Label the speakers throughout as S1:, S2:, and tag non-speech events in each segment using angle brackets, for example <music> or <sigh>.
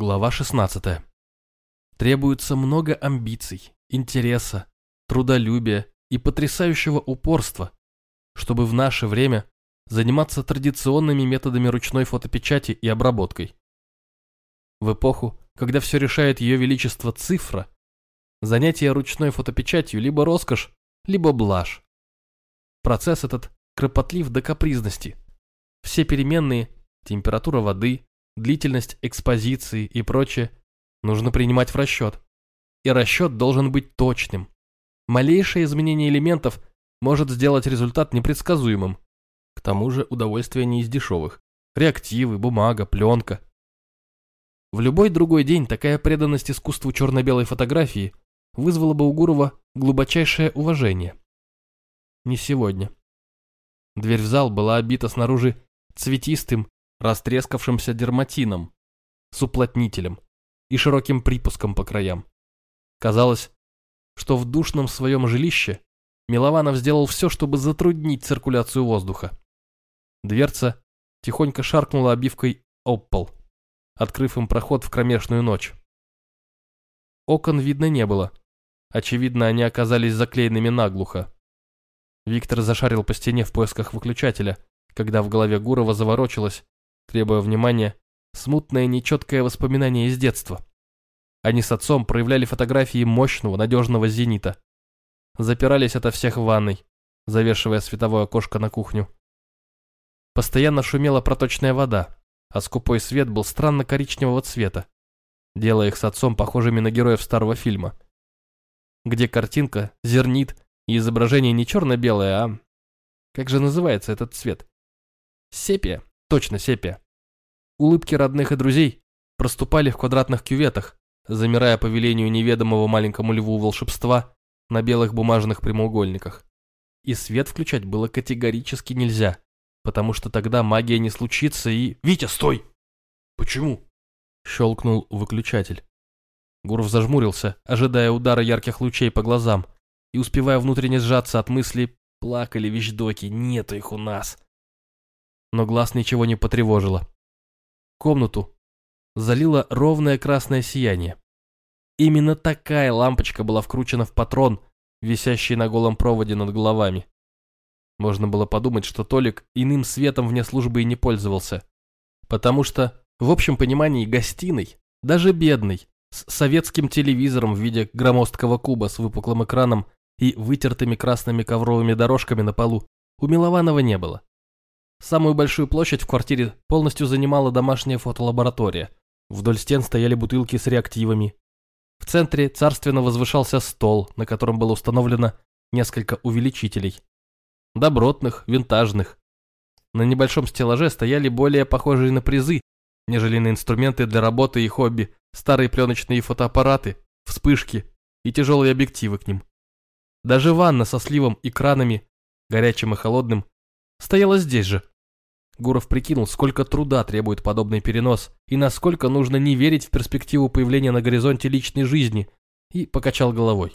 S1: Глава 16. Требуется много амбиций, интереса, трудолюбия и потрясающего упорства, чтобы в наше время заниматься традиционными методами ручной фотопечати и обработкой. В эпоху, когда все решает ее величество цифра, занятие ручной фотопечатью либо роскошь, либо блажь. Процесс этот кропотлив до капризности. Все переменные, температура воды, длительность экспозиции и прочее нужно принимать в расчет. И расчет должен быть точным. Малейшее изменение элементов может сделать результат непредсказуемым. К тому же удовольствие не из дешевых. Реактивы, бумага, пленка. В любой другой день такая преданность искусству черно-белой фотографии вызвала бы у Гурова глубочайшее уважение. Не сегодня. Дверь в зал была обита снаружи цветистым, растрескавшимся дерматином, с уплотнителем и широким припуском по краям. Казалось, что в душном своем жилище Милованов сделал все, чтобы затруднить циркуляцию воздуха. Дверца тихонько шаркнула обивкой об пол, открыв им проход в кромешную ночь. Окон видно не было. Очевидно, они оказались заклеенными наглухо. Виктор зашарил по стене в поисках выключателя, когда в голове Гурова заворочилось, требуя внимания, смутное нечеткое воспоминание из детства. Они с отцом проявляли фотографии мощного, надежного зенита. Запирались ото всех в ванной, завешивая световое окошко на кухню. Постоянно шумела проточная вода, а скупой свет был странно коричневого цвета, делая их с отцом похожими на героев старого фильма, где картинка, зернит и изображение не черно-белое, а... Как же называется этот цвет? Сепия. Точно сепия. Улыбки родных и друзей проступали в квадратных кюветах, замирая по велению неведомого маленькому льву волшебства на белых бумажных прямоугольниках. И свет включать было категорически нельзя, потому что тогда магия не случится и... «Витя, стой!» «Почему?» Щелкнул выключатель. Гуров зажмурился, ожидая удара ярких лучей по глазам, и успевая внутренне сжаться от мысли «плакали вещдоки, нету их у нас» но глаз ничего не потревожило. Комнату залило ровное красное сияние. Именно такая лампочка была вкручена в патрон, висящий на голом проводе над головами. Можно было подумать, что Толик иным светом вне службы и не пользовался. Потому что, в общем понимании, гостиной, даже бедной, с советским телевизором в виде громоздкого куба с выпуклым экраном и вытертыми красными ковровыми дорожками на полу, у Милованова не было. Самую большую площадь в квартире полностью занимала домашняя фотолаборатория. Вдоль стен стояли бутылки с реактивами. В центре царственно возвышался стол, на котором было установлено несколько увеличителей. Добротных, винтажных. На небольшом стеллаже стояли более похожие на призы, нежели на инструменты для работы и хобби, старые пленочные фотоаппараты, вспышки и тяжелые объективы к ним. Даже ванна со сливом и кранами, горячим и холодным, стояла здесь же, Гуров прикинул, сколько труда требует подобный перенос и насколько нужно не верить в перспективу появления на горизонте личной жизни, и покачал головой.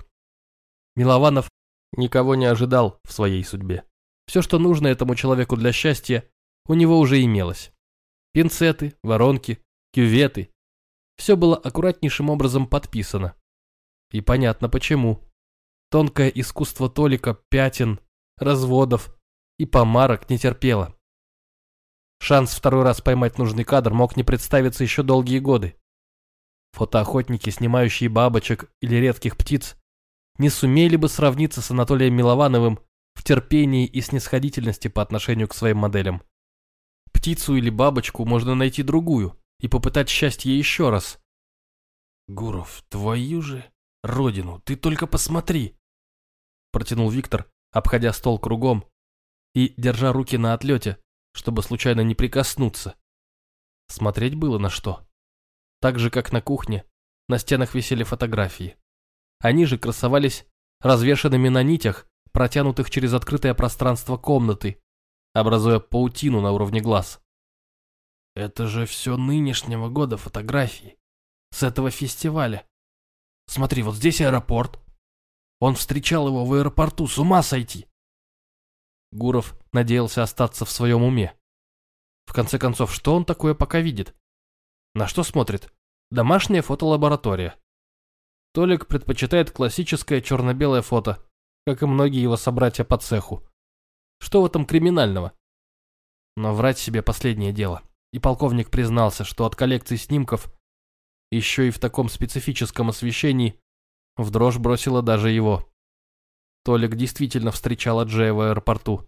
S1: Милованов никого не ожидал в своей судьбе. Все, что нужно этому человеку для счастья, у него уже имелось. Пинцеты, воронки, кюветы. Все было аккуратнейшим образом подписано. И понятно почему. Тонкое искусство Толика, пятен, разводов и помарок не терпело. Шанс второй раз поймать нужный кадр мог не представиться еще долгие годы. Фотоохотники, снимающие бабочек или редких птиц, не сумели бы сравниться с Анатолием Миловановым в терпении и снисходительности по отношению к своим моделям. Птицу или бабочку можно найти другую и попытать счастье еще раз. «Гуров, твою же родину, ты только посмотри!» Протянул Виктор, обходя стол кругом и держа руки на отлете, чтобы случайно не прикоснуться. Смотреть было на что. Так же, как на кухне, на стенах висели фотографии. Они же красовались развешанными на нитях, протянутых через открытое пространство комнаты, образуя паутину на уровне глаз. Это же все нынешнего года фотографии. С этого фестиваля. Смотри, вот здесь аэропорт. Он встречал его в аэропорту, с ума сойти. Гуров надеялся остаться в своем уме. В конце концов, что он такое пока видит? На что смотрит? Домашняя фотолаборатория. Толик предпочитает классическое черно-белое фото, как и многие его собратья по цеху. Что в этом криминального? Но врать себе последнее дело. И полковник признался, что от коллекции снимков, еще и в таком специфическом освещении, в дрожь бросило даже его. Толик действительно встречал Джея в аэропорту.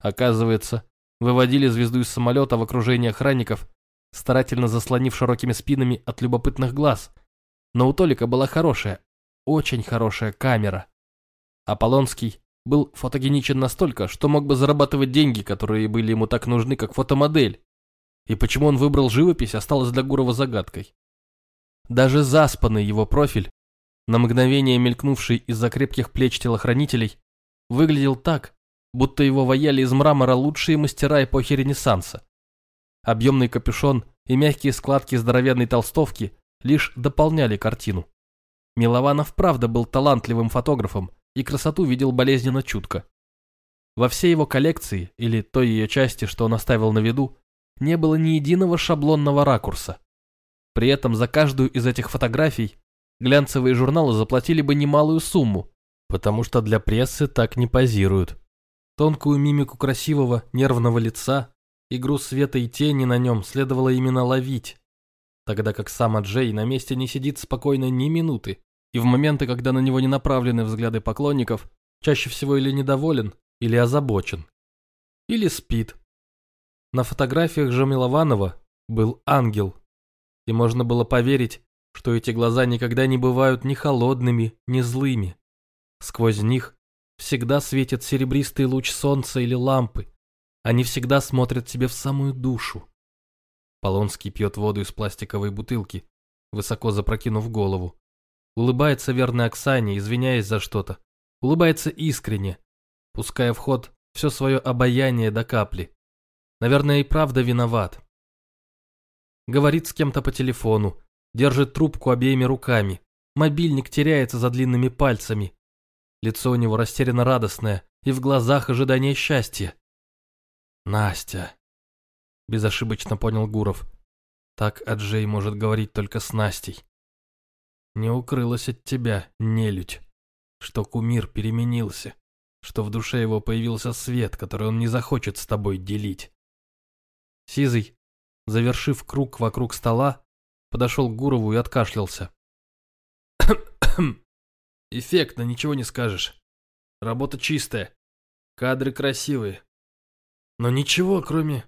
S1: Оказывается, выводили звезду из самолета в окружении охранников, старательно заслонив широкими спинами от любопытных глаз. Но у Толика была хорошая, очень хорошая камера. Аполлонский был фотогеничен настолько, что мог бы зарабатывать деньги, которые были ему так нужны, как фотомодель. И почему он выбрал живопись, осталось для Гурова загадкой. Даже заспанный его профиль, на мгновение мелькнувший из-за крепких плеч телохранителей, выглядел так, будто его ваяли из мрамора лучшие мастера эпохи Ренессанса. Объемный капюшон и мягкие складки здоровенной толстовки лишь дополняли картину. Милованов правда был талантливым фотографом и красоту видел болезненно чутко. Во всей его коллекции, или той ее части, что он оставил на виду, не было ни единого шаблонного ракурса. При этом за каждую из этих фотографий глянцевые журналы заплатили бы немалую сумму, потому что для прессы так не позируют. Тонкую мимику красивого, нервного лица, игру света и тени на нем следовало именно ловить, тогда как сам Аджей на месте не сидит спокойно ни минуты, и в моменты, когда на него не направлены взгляды поклонников, чаще всего или недоволен, или озабочен. Или спит. На фотографиях же Милованова был ангел, и можно было поверить, что эти глаза никогда не бывают ни холодными, ни злыми. Сквозь них всегда светит серебристый луч солнца или лампы. Они всегда смотрят тебе в самую душу. Полонский пьет воду из пластиковой бутылки, высоко запрокинув голову. Улыбается верной Оксане, извиняясь за что-то. Улыбается искренне, пуская в ход все свое обаяние до капли. Наверное, и правда виноват. Говорит с кем-то по телефону, держит трубку обеими руками. Мобильник теряется за длинными пальцами. Лицо у него растерянно радостное, и в глазах ожидание счастья. «Настя», — безошибочно понял Гуров. «Так Аджей может говорить только с Настей. Не укрылась от тебя, нелюдь, что кумир переменился, что в душе его появился свет, который он не захочет с тобой делить». Сизый, завершив круг вокруг стола, подошел к Гурову и откашлялся. <coughs> Эффектно, ничего не скажешь. Работа чистая. Кадры красивые. Но ничего, кроме...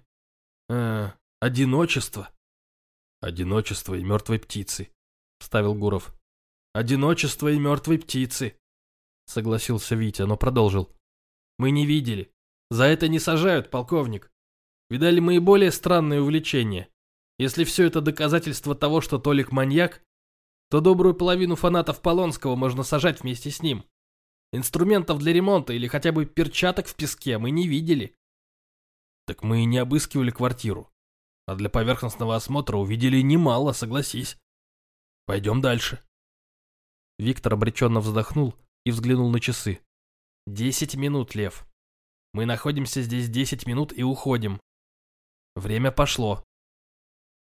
S1: Э, одиночества. Одиночество и мертвой птицы, вставил Гуров. Одиночество и мертвой птицы, согласился Витя, но продолжил. Мы не видели. За это не сажают, полковник. Видали мы и более странные увлечения. Если все это доказательство того, что Толик маньяк, то добрую половину фанатов Полонского можно сажать вместе с ним. Инструментов для ремонта или хотя бы перчаток в песке мы не видели. Так мы и не обыскивали квартиру. А для поверхностного осмотра увидели немало, согласись. Пойдем дальше. Виктор обреченно вздохнул и взглянул на часы. Десять минут, Лев. Мы находимся здесь десять минут и уходим. Время пошло.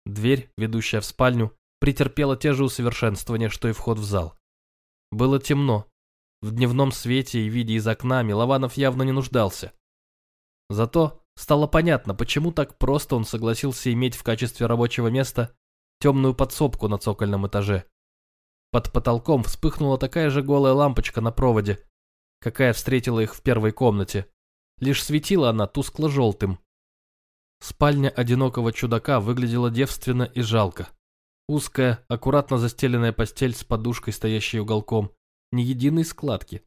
S1: Дверь, ведущая в спальню, претерпела те же усовершенствования, что и вход в зал. Было темно. В дневном свете и виде из окна Милованов явно не нуждался. Зато стало понятно, почему так просто он согласился иметь в качестве рабочего места темную подсобку на цокольном этаже. Под потолком вспыхнула такая же голая лампочка на проводе, какая встретила их в первой комнате. Лишь светила она тускло-желтым. Спальня одинокого чудака выглядела девственно и жалко. Узкая, аккуратно застеленная постель с подушкой, стоящей уголком. Ни единой складки.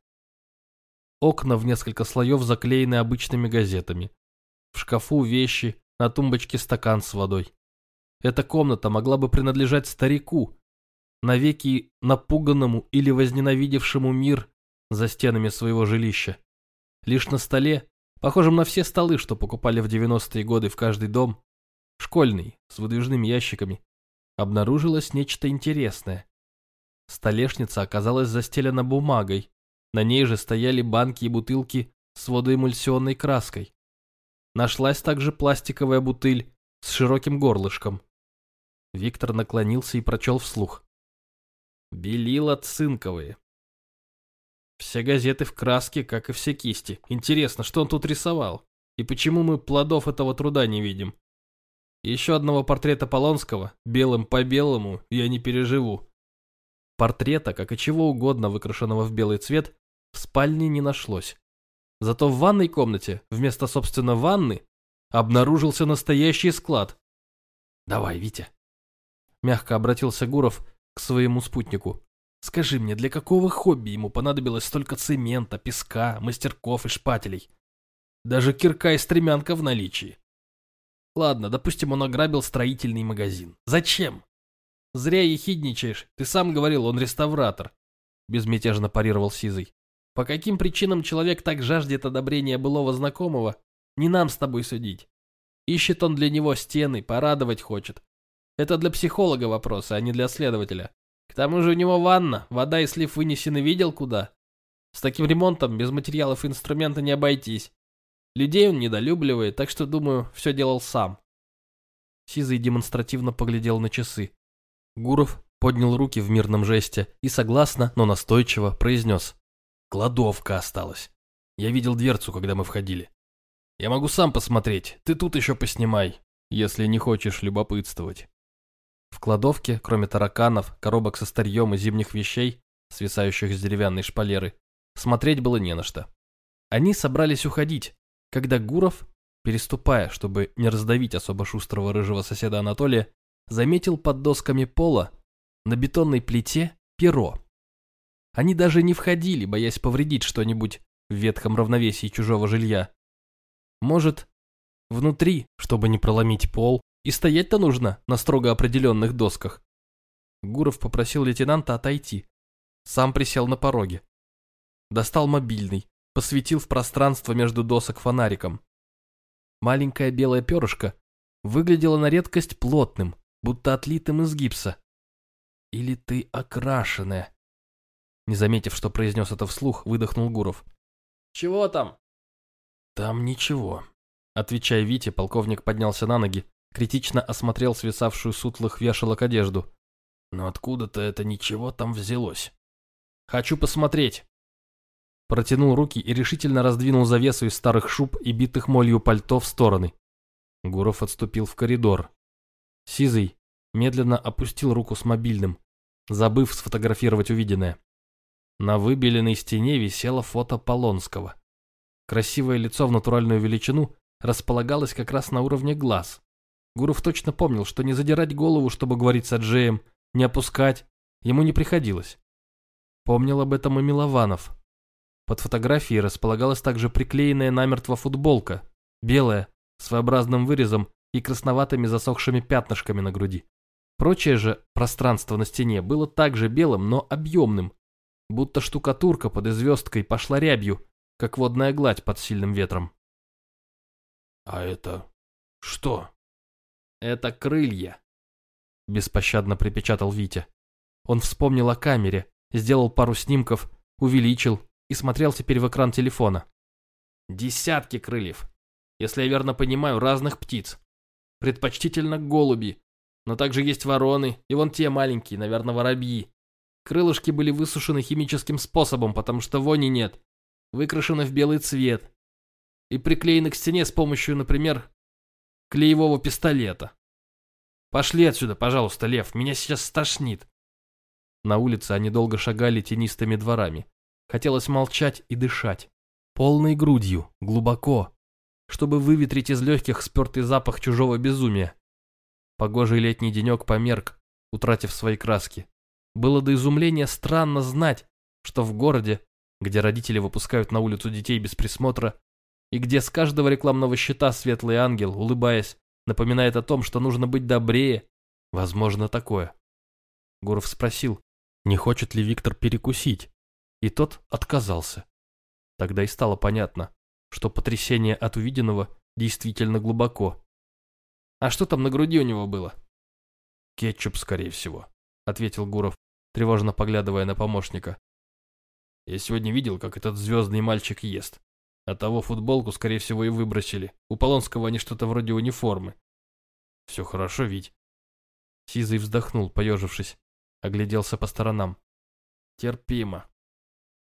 S1: Окна в несколько слоев заклеены обычными газетами. В шкафу вещи, на тумбочке стакан с водой. Эта комната могла бы принадлежать старику, навеки напуганному или возненавидевшему мир за стенами своего жилища. Лишь на столе, похожем на все столы, что покупали в 90-е годы в каждый дом, школьный, с выдвижными ящиками, обнаружилось нечто интересное. Столешница оказалась застелена бумагой, на ней же стояли банки и бутылки с водоэмульсионной краской. Нашлась также пластиковая бутыль с широким горлышком. Виктор наклонился и прочел вслух. Белила цинковые. Все газеты в краске, как и все кисти. Интересно, что он тут рисовал? И почему мы плодов этого труда не видим? Еще одного портрета Полонского, белым по белому, я не переживу. Портрета, как и чего угодно, выкрашенного в белый цвет, в спальне не нашлось. Зато в ванной комнате, вместо, собственно, ванны, обнаружился настоящий склад. «Давай, Витя». Мягко обратился Гуров к своему спутнику. «Скажи мне, для какого хобби ему понадобилось столько цемента, песка, мастерков и шпателей? Даже кирка и стремянка в наличии. Ладно, допустим, он ограбил строительный магазин. Зачем? Зря ехидничаешь. Ты сам говорил, он реставратор. Безмятежно парировал Сизый. По каким причинам человек так жаждет одобрения былого знакомого, не нам с тобой судить. Ищет он для него стены, порадовать хочет. Это для психолога вопросы, а не для следователя. К тому же у него ванна, вода и слив вынесены видел куда. С таким ремонтом без материалов и инструмента не обойтись. Людей он недолюбливает, так что, думаю, все делал сам. Сизый демонстративно поглядел на часы. Гуров поднял руки в мирном жесте и согласно, но настойчиво произнес. Кладовка осталась. Я видел дверцу, когда мы входили. Я могу сам посмотреть, ты тут еще поснимай, если не хочешь любопытствовать. В кладовке, кроме тараканов, коробок со старьем и зимних вещей, свисающих с деревянной шпалеры, смотреть было не на что. Они собрались уходить, когда Гуров, переступая, чтобы не раздавить особо шустрого рыжего соседа Анатолия, заметил под досками пола на бетонной плите перо. Они даже не входили, боясь повредить что-нибудь в ветхом равновесии чужого жилья. Может, внутри, чтобы не проломить пол, и стоять-то нужно на строго определенных досках. Гуров попросил лейтенанта отойти. Сам присел на пороге. Достал мобильный, посветил в пространство между досок фонариком. Маленькое белое перышко выглядело на редкость плотным, будто отлитым из гипса. «Или ты окрашенная?» Не заметив, что произнес это вслух, выдохнул Гуров. «Чего там?» «Там ничего», — отвечая Вите, полковник поднялся на ноги, критично осмотрел свисавшую сутлых вешалок одежду. Но откуда-то это ничего там взялось. «Хочу посмотреть!» Протянул руки и решительно раздвинул завесу из старых шуб и битых молью пальто в стороны. Гуров отступил в коридор. Сизый медленно опустил руку с мобильным, забыв сфотографировать увиденное. На выбеленной стене висело фото Полонского. Красивое лицо в натуральную величину располагалось как раз на уровне глаз. Гуров точно помнил, что не задирать голову, чтобы говорить с Аджеем, не опускать, ему не приходилось. Помнил об этом и Милованов. Под фотографией располагалась также приклеенная намертво футболка, белая, с своеобразным вырезом и красноватыми засохшими пятнышками на груди. Прочее же пространство на стене было также белым, но объемным, будто штукатурка под звездкой пошла рябью, как водная гладь под сильным ветром. «А это что?» Это крылья. Беспощадно припечатал Витя. Он вспомнил о камере, сделал пару снимков, увеличил и смотрел теперь в экран телефона. Десятки крыльев. Если я верно понимаю, разных птиц. Предпочтительно голуби. Но также есть вороны и вон те маленькие, наверное, воробьи. Крылышки были высушены химическим способом, потому что вони нет. Выкрашены в белый цвет. И приклеены к стене с помощью, например, клеевого пистолета. Пошли отсюда, пожалуйста, Лев, меня сейчас стошнит. На улице они долго шагали тенистыми дворами. Хотелось молчать и дышать. Полной грудью, глубоко, чтобы выветрить из легких спертый запах чужого безумия. Погожий летний денек померк, утратив свои краски. Было до изумления странно знать, что в городе, где родители выпускают на улицу детей без присмотра, и где с каждого рекламного щита светлый ангел, улыбаясь, напоминает о том, что нужно быть добрее. Возможно такое. Гуров спросил, не хочет ли Виктор перекусить, и тот отказался. Тогда и стало понятно, что потрясение от увиденного действительно глубоко. А что там на груди у него было? Кетчуп, скорее всего, ответил Гуров, тревожно поглядывая на помощника. Я сегодня видел, как этот звездный мальчик ест. А того футболку, скорее всего, и выбросили. У Полонского они что-то вроде униформы. Все хорошо, ведь. Сизый вздохнул, поежившись, огляделся по сторонам. Терпимо.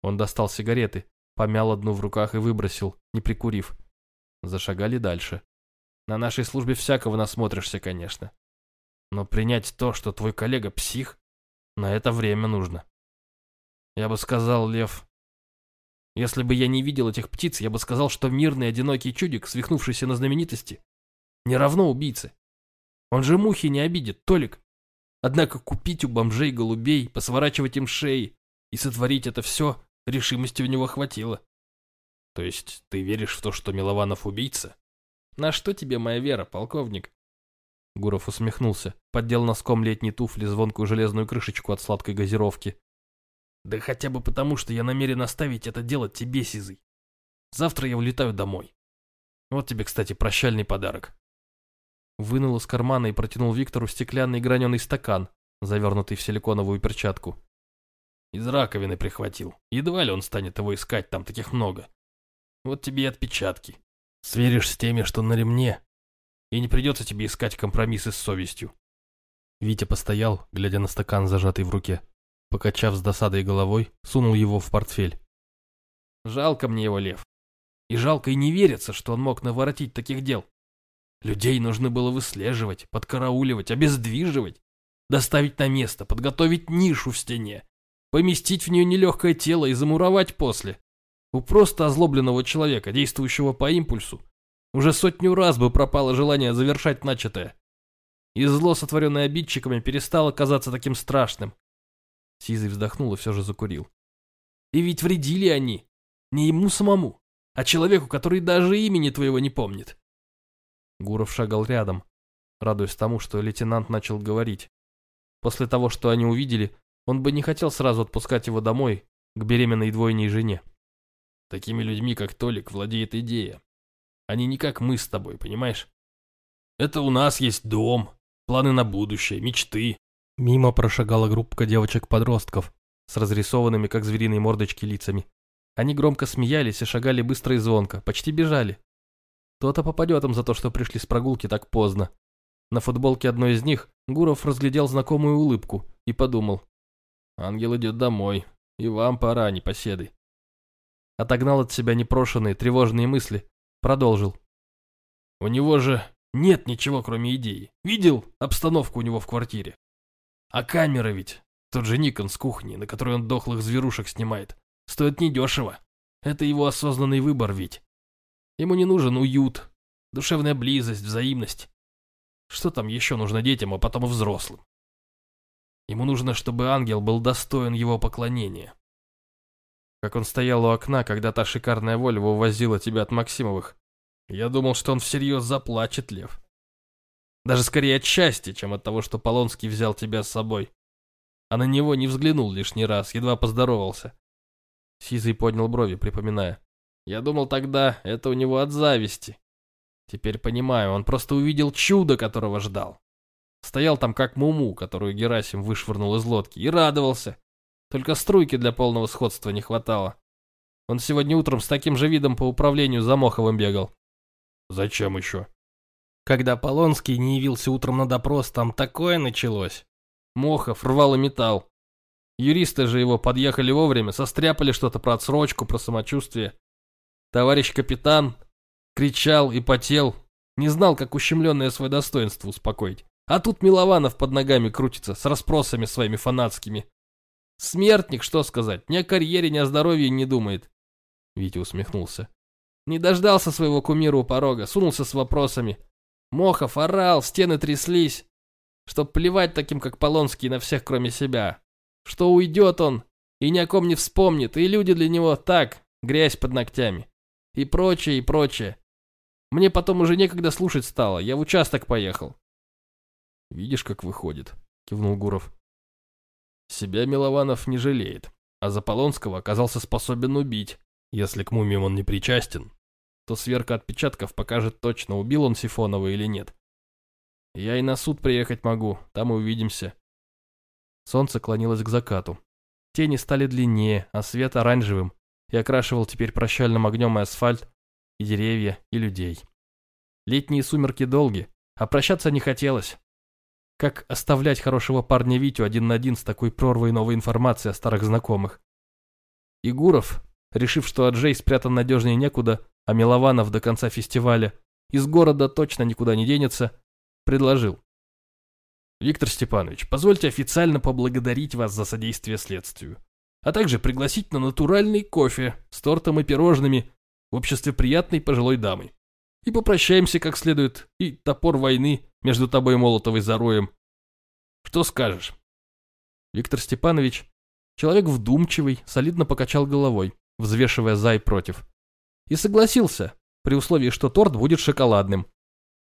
S1: Он достал сигареты, помял одну в руках и выбросил, не прикурив. Зашагали дальше. На нашей службе всякого насмотришься, конечно. Но принять то, что твой коллега псих, на это время нужно. Я бы сказал, Лев, если бы я не видел этих птиц, я бы сказал, что мирный одинокий чудик, свихнувшийся на знаменитости, не равно убийце. Он же мухи не обидит, Толик. Однако купить у бомжей голубей, посворачивать им шеи и сотворить это все, решимости у него хватило. То есть ты веришь в то, что Милованов убийца? На что тебе моя вера, полковник? Гуров усмехнулся, поддел носком летней туфли звонкую железную крышечку от сладкой газировки. Да хотя бы потому, что я намерен оставить это дело тебе, Сизый. Завтра я улетаю домой. Вот тебе, кстати, прощальный подарок. Вынул из кармана и протянул Виктору стеклянный граненый стакан, завернутый в силиконовую перчатку. Из раковины прихватил. Едва ли он станет его искать, там таких много. Вот тебе и отпечатки. Сверишь с теми, что на ремне, и не придется тебе искать компромиссы с совестью. Витя постоял, глядя на стакан, зажатый в руке. Покачав с досадой головой, сунул его в портфель. Жалко мне его, Лев. И жалко и не верится, что он мог наворотить таких дел. Людей нужно было выслеживать, подкарауливать, обездвиживать, доставить на место, подготовить нишу в стене, поместить в нее нелегкое тело и замуровать после. У просто озлобленного человека, действующего по импульсу, уже сотню раз бы пропало желание завершать начатое. И зло, сотворенное обидчиками, перестало казаться таким страшным. Сизый вздохнул и все же закурил. И ведь вредили они. Не ему самому, а человеку, который даже имени твоего не помнит. Гуров шагал рядом, радуясь тому, что лейтенант начал говорить. После того, что они увидели, он бы не хотел сразу отпускать его домой, к беременной двойней жене. Такими людьми, как Толик, владеет идея. Они не как мы с тобой, понимаешь? Это у нас есть дом, планы на будущее, мечты. Мимо прошагала группка девочек-подростков с разрисованными, как звериные мордочки, лицами. Они громко смеялись и шагали быстро и звонко, почти бежали. То-то попадет им за то, что пришли с прогулки так поздно. На футболке одной из них Гуров разглядел знакомую улыбку и подумал. «Ангел идет домой, и вам пора, непоседы». Отогнал от себя непрошенные, тревожные мысли Продолжил. У него же нет ничего, кроме идеи. Видел обстановку у него в квартире? А камера ведь, тот же Никон с кухни, на которой он дохлых зверушек снимает, стоит недешево. Это его осознанный выбор ведь. Ему не нужен уют, душевная близость, взаимность. Что там еще нужно детям, а потом и взрослым? Ему нужно, чтобы ангел был достоин его поклонения как он стоял у окна, когда та шикарная Вольва увозила тебя от Максимовых. Я думал, что он всерьез заплачет, Лев. Даже скорее от счастья, чем от того, что Полонский взял тебя с собой. А на него не взглянул лишний раз, едва поздоровался. Сизый поднял брови, припоминая. Я думал тогда, это у него от зависти. Теперь понимаю, он просто увидел чудо, которого ждал. Стоял там как муму, которую Герасим вышвырнул из лодки, и радовался. Только струйки для полного сходства не хватало. Он сегодня утром с таким же видом по управлению за Моховым бегал. Зачем еще? Когда Полонский не явился утром на допрос, там такое началось. Мохов рвал и металл. Юристы же его подъехали вовремя, состряпали что-то про отсрочку, про самочувствие. Товарищ капитан кричал и потел, не знал, как ущемленное свое достоинство успокоить. А тут Милованов под ногами крутится, с расспросами своими фанатскими. Смертник, что сказать, ни о карьере, ни о здоровье не думает. Витя усмехнулся. Не дождался своего кумира у порога, сунулся с вопросами. Мохов орал, стены тряслись. Чтоб плевать таким, как Полонский, на всех, кроме себя. Что уйдет он, и ни о ком не вспомнит, и люди для него так, грязь под ногтями. И прочее, и прочее. Мне потом уже некогда слушать стало, я в участок поехал. «Видишь, как выходит», — кивнул Гуров. Себя Милованов не жалеет, а Заполонского оказался способен убить. Если к мумиям он не причастен, то сверка отпечатков покажет точно, убил он Сифонова или нет. Я и на суд приехать могу, там и увидимся. Солнце клонилось к закату. Тени стали длиннее, а свет оранжевым, и окрашивал теперь прощальным огнем и асфальт, и деревья, и людей. Летние сумерки долги, а прощаться не хотелось. как оставлять хорошего парня Витю один на один с такой прорвой новой информации о старых знакомых. И Гуров, решив, что Аджей спрятан надежнее некуда, а Милованов до конца фестиваля из города точно никуда не денется, предложил. Виктор Степанович, позвольте официально поблагодарить вас за содействие следствию, а также пригласить на натуральный кофе с тортом и пирожными в обществе приятной пожилой дамы. И попрощаемся как следует, и топор войны между тобой и Молотовой зароем. Что скажешь? Виктор Степанович, человек вдумчивый, солидно покачал головой, взвешивая за и против. И согласился, при условии, что торт будет шоколадным.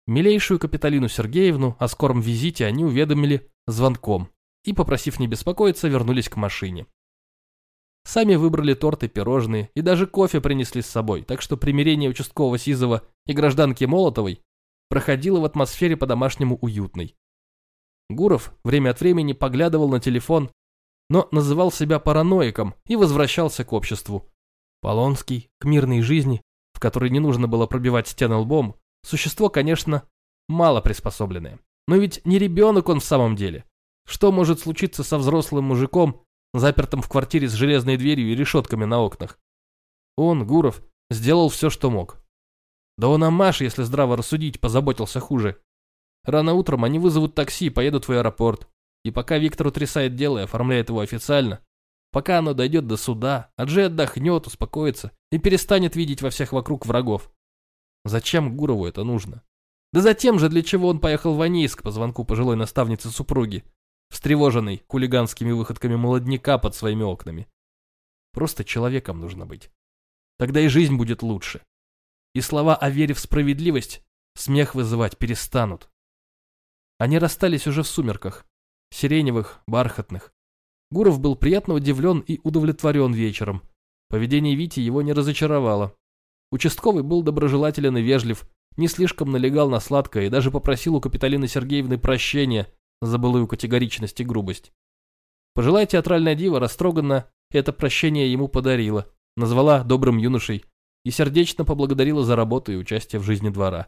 S1: Милейшую Капиталину Сергеевну о скором визите они уведомили звонком и, попросив не беспокоиться, вернулись к машине. Сами выбрали торты, пирожные и даже кофе принесли с собой, так что примирение участкового Сизова и гражданки Молотовой проходило в атмосфере по-домашнему уютной. Гуров время от времени поглядывал на телефон, но называл себя параноиком и возвращался к обществу. Полонский к мирной жизни которой не нужно было пробивать стены лбом, существо, конечно, мало приспособленное. Но ведь не ребенок он в самом деле. Что может случиться со взрослым мужиком, запертым в квартире с железной дверью и решетками на окнах? Он, Гуров, сделал все, что мог. Да он о Маше, если здраво рассудить, позаботился хуже. Рано утром они вызовут такси и поедут в аэропорт. И пока Виктор утрясает дело и оформляет его официально, Пока оно дойдет до суда, Аджи отдохнет, успокоится и перестанет видеть во всех вокруг врагов. Зачем Гурову это нужно? Да затем же, для чего он поехал в Анейск по звонку пожилой наставницы супруги, встревоженной хулиганскими выходками молодняка под своими окнами. Просто человеком нужно быть. Тогда и жизнь будет лучше. И слова о вере в справедливость смех вызывать перестанут. Они расстались уже в сумерках, сиреневых, бархатных, Гуров был приятно удивлен и удовлетворен вечером. Поведение Вити его не разочаровало. Участковый был доброжелателен и вежлив, не слишком налегал на сладкое и даже попросил у Капиталины Сергеевны прощения за былую категоричность и грубость. Пожилая театральная дива растроганно это прощение ему подарила, назвала добрым юношей и сердечно поблагодарила за работу и участие в жизни двора.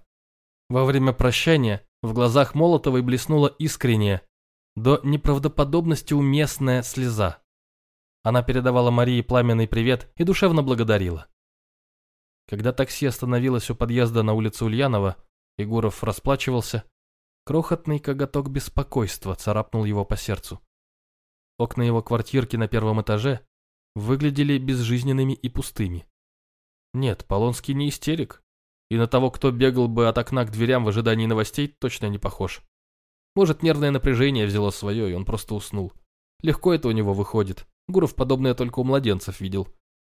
S1: Во время прощания в глазах Молотовой блеснула искренняя, до неправдоподобности уместная слеза. Она передавала Марии пламенный привет и душевно благодарила. Когда такси остановилось у подъезда на улице Ульянова, Егоров расплачивался, крохотный коготок беспокойства царапнул его по сердцу. Окна его квартирки на первом этаже выглядели безжизненными и пустыми. Нет, Полонский не истерик, и на того, кто бегал бы от окна к дверям в ожидании новостей, точно не похож. Может, нервное напряжение взяло свое, и он просто уснул. Легко это у него выходит. Гуров подобное только у младенцев видел.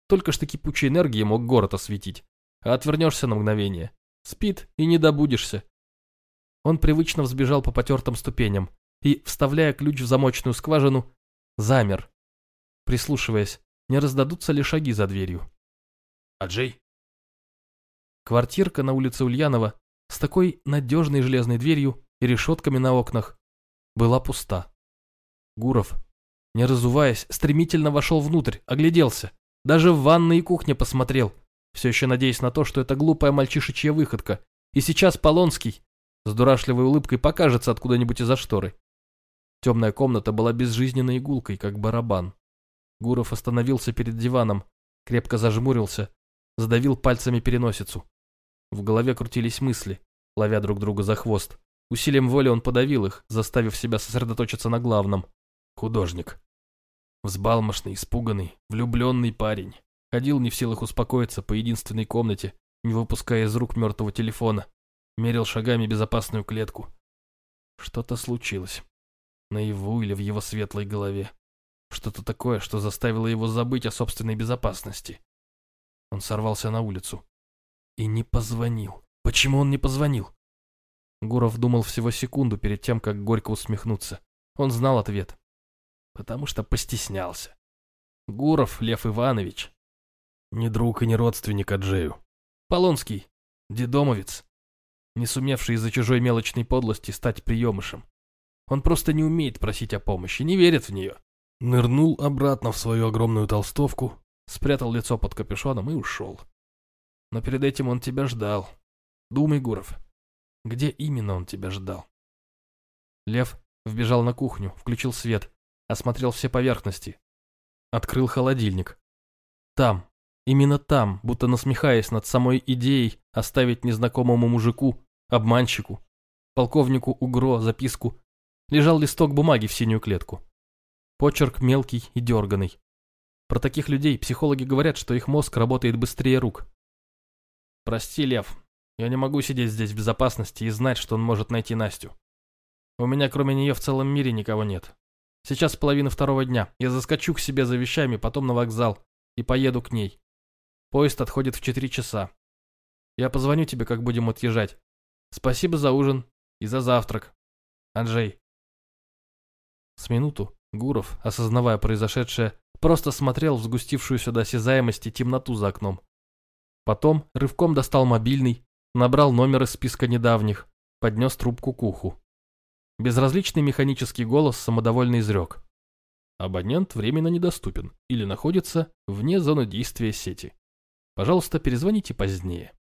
S1: Только что кипучей энергии мог город осветить. А отвернешься на мгновение. Спит и не добудешься. Он привычно взбежал по потертым ступеням и, вставляя ключ в замочную скважину, замер, прислушиваясь, не раздадутся ли шаги за дверью. «А Джей?» Квартирка на улице Ульянова с такой надежной железной дверью и решетками на окнах, была пуста. Гуров, не разуваясь, стремительно вошел внутрь, огляделся. Даже в ванной и кухне посмотрел, все еще надеясь на то, что это глупая мальчишечья выходка. И сейчас Полонский с дурашливой улыбкой покажется откуда-нибудь из-за шторы. Темная комната была безжизненной игулкой, как барабан. Гуров остановился перед диваном, крепко зажмурился, задавил пальцами переносицу. В голове крутились мысли, ловя друг друга за хвост. Усилием воли он подавил их, заставив себя сосредоточиться на главном. Художник. Взбалмошный, испуганный, влюбленный парень. Ходил не в силах успокоиться по единственной комнате, не выпуская из рук мертвого телефона. Мерил шагами безопасную клетку. Что-то случилось. Наяву или в его светлой голове. Что-то такое, что заставило его забыть о собственной безопасности. Он сорвался на улицу. И не позвонил. Почему он не позвонил? Гуров думал всего секунду перед тем, как горько усмехнуться. Он знал ответ. Потому что постеснялся. Гуров Лев Иванович. Не друг и не родственник Аджею. Полонский. Дедомовец. Не сумевший из-за чужой мелочной подлости стать приемышем. Он просто не умеет просить о помощи, не верит в нее. Нырнул обратно в свою огромную толстовку, спрятал лицо под капюшоном и ушел. Но перед этим он тебя ждал. Думай, Гуров, где именно он тебя ждал? Лев Вбежал на кухню, включил свет, осмотрел все поверхности. Открыл холодильник. Там, именно там, будто насмехаясь над самой идеей оставить незнакомому мужику, обманщику, полковнику Угро записку, лежал листок бумаги в синюю клетку. Почерк мелкий и дерганый. Про таких людей психологи говорят, что их мозг работает быстрее рук. «Прости, Лев, я не могу сидеть здесь в безопасности и знать, что он может найти Настю. У меня кроме нее в целом мире никого нет. Сейчас половина второго дня. Я заскочу к себе за вещами, потом на вокзал и поеду к ней. Поезд отходит в четыре часа. Я позвоню тебе, как будем отъезжать. Спасибо за ужин и за завтрак. Анджей. С минуту Гуров, осознавая произошедшее, просто смотрел в сгустившуюся до осязаемости темноту за окном. Потом рывком достал мобильный, набрал номер из списка недавних, поднес трубку к уху. Безразличный механический голос самодовольно изрек. Абонент временно недоступен или находится вне зоны действия сети. Пожалуйста, перезвоните позднее.